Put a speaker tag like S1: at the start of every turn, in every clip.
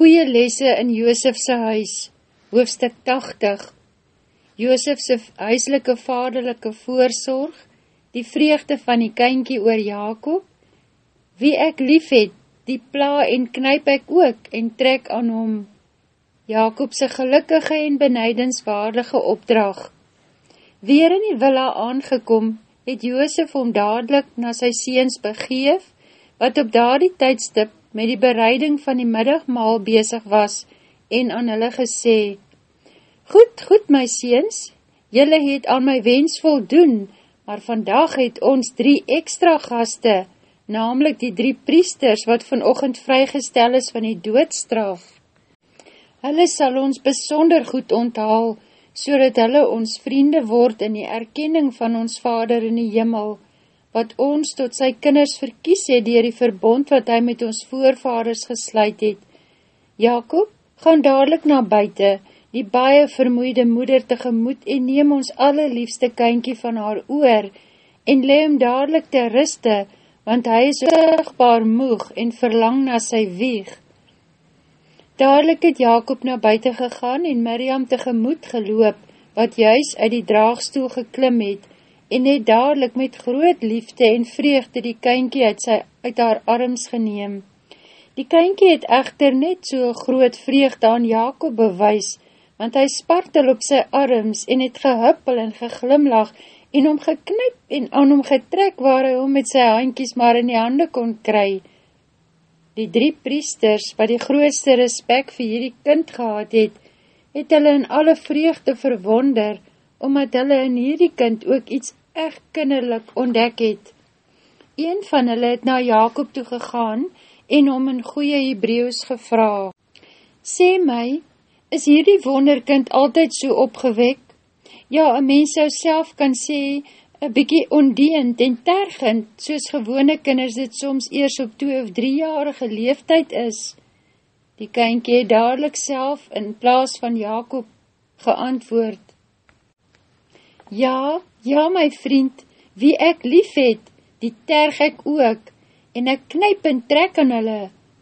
S1: Goeie lesse in Joosefse huis, hoofstuk 80 Joosefse huiselike vaderlike voorsorg, die vreugde van die kynkie oor Jacob, wie ek lief het, die pla en knyp ek ook en trek aan hom, Jacobse gelukkige en benijdenswaardige opdrag. Weer in die villa aangekom, het Joosef om dadelijk na sy seens begeef, wat op daardie tydstip met die bereiding van die middagmaal bezig was en aan hulle gesê, Goed, goed my seens, jylle het aan my wens voldoen, maar vandag het ons drie extra gaste, namelijk die drie priesters wat vanochtend vrygestel is van die doodstraf. Hulle sal ons besonder goed onthaal, so dat hulle ons vriende word in die erkenning van ons vader in die jimmel, wat ons tot sy kinders verkies het dier die verbond wat hy met ons voorvaders gesluit het. Jacob, gaan dadelijk na buiten, die baie vermoeide moeder tegemoet en neem ons allerliefste kynkie van haar oor en le hem dadelijk te ruste, want hy is sigtbaar moeg en verlang na sy wieg. Dadelijk het Jacob na buiten gegaan en Miriam tegemoet geloop, wat juist uit die draagstoel geklim het, en het dadelijk met groot liefde en vreugde die kynkie uit, sy, uit haar arms geneem. Die kynkie het echter net so groot vreugde aan Jacob bewys, want hy spartel op sy arms en het gehuppel en geglimlag en om geknip en aan hom getrek waar hy om met sy handkies maar in die hande kon kry. Die drie priesters, wat die grootste respect vir hierdie kind gehad het, het hulle in alle vreugde verwonder, omdat hulle in hierdie kind ook iets echt kinderlik ontdek het. Een van hulle het na Jacob toe gegaan en om in goeie Hebreeuws gevra. Sê my, is hierdie wonderkind altyd so opgewek? Ja, een mens sou self kan sê, een bykie ondeend en tergend, soos gewone kinders dit soms eers op 2 of 3-jarige leeftijd is. Die kynkie het dadelijk self in plaas van Jacob geantwoord. Ja, ja my vriend, wie ek lief het, die terg ek ook, en ek knyp en trek aan hulle,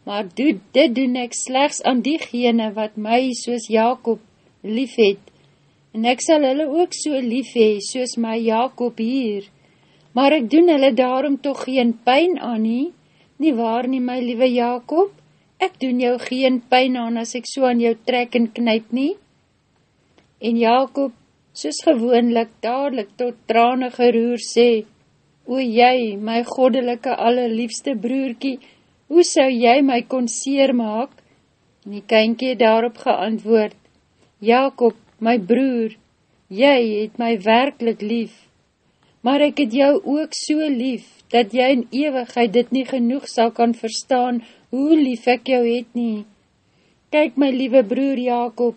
S1: maar doe, dit doen ek slechts aan diegene wat my soos Jacob lief het, en ek sal hulle ook so lief hee, soos my Jacob hier, maar ek doen hulle daarom toch geen pijn aan nie, nie waar nie my liewe Jacob, ek doen jou geen pijn aan as ek so aan jou trek en knyp nie, en Jacob soos gewoonlik dadelijk tot trane geroer sê, O jy, my goddelike allerliefste broerkie, hoe sou jy my kon seer maak? En die kynkie daarop geantwoord, Jacob, my broer, jy het my werkelijk lief, maar ek het jou ook so lief, dat jy in eeuwigheid dit nie genoeg sal kan verstaan, hoe lief ek jou het nie. Kyk my liewe broer Jacob,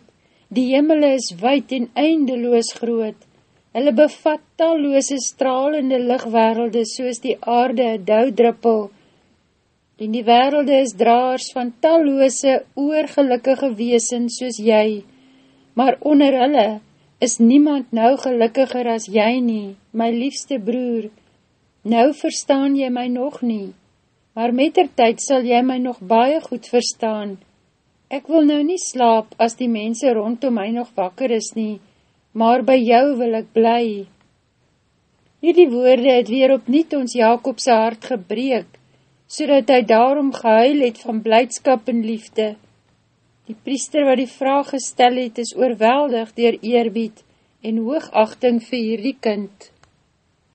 S1: Die hemel is wyd en eindeloos groot. Hulle bevat talloose stralende lichtwerelde soos die aarde een doudruppel. En die werelde is draars van talloose oorgelukkige weesens soos jy. Maar onder hulle is niemand nou gelukkiger as jy nie, my liefste broer. Nou verstaan jy my nog nie, maar met der tyd sal jy my nog baie goed verstaan. Ek wil nou nie slaap as die mense rondom my nog wakker is nie, maar by jou wil ek bly. Hierdie woorde het weer opniet ons Jacobse hart gebreek, so dat hy daarom gehuil het van blijdskap en liefde. Die priester wat die vraag gestel het, is oorweldig dier eerbied en hoogachting vir hierdie kind.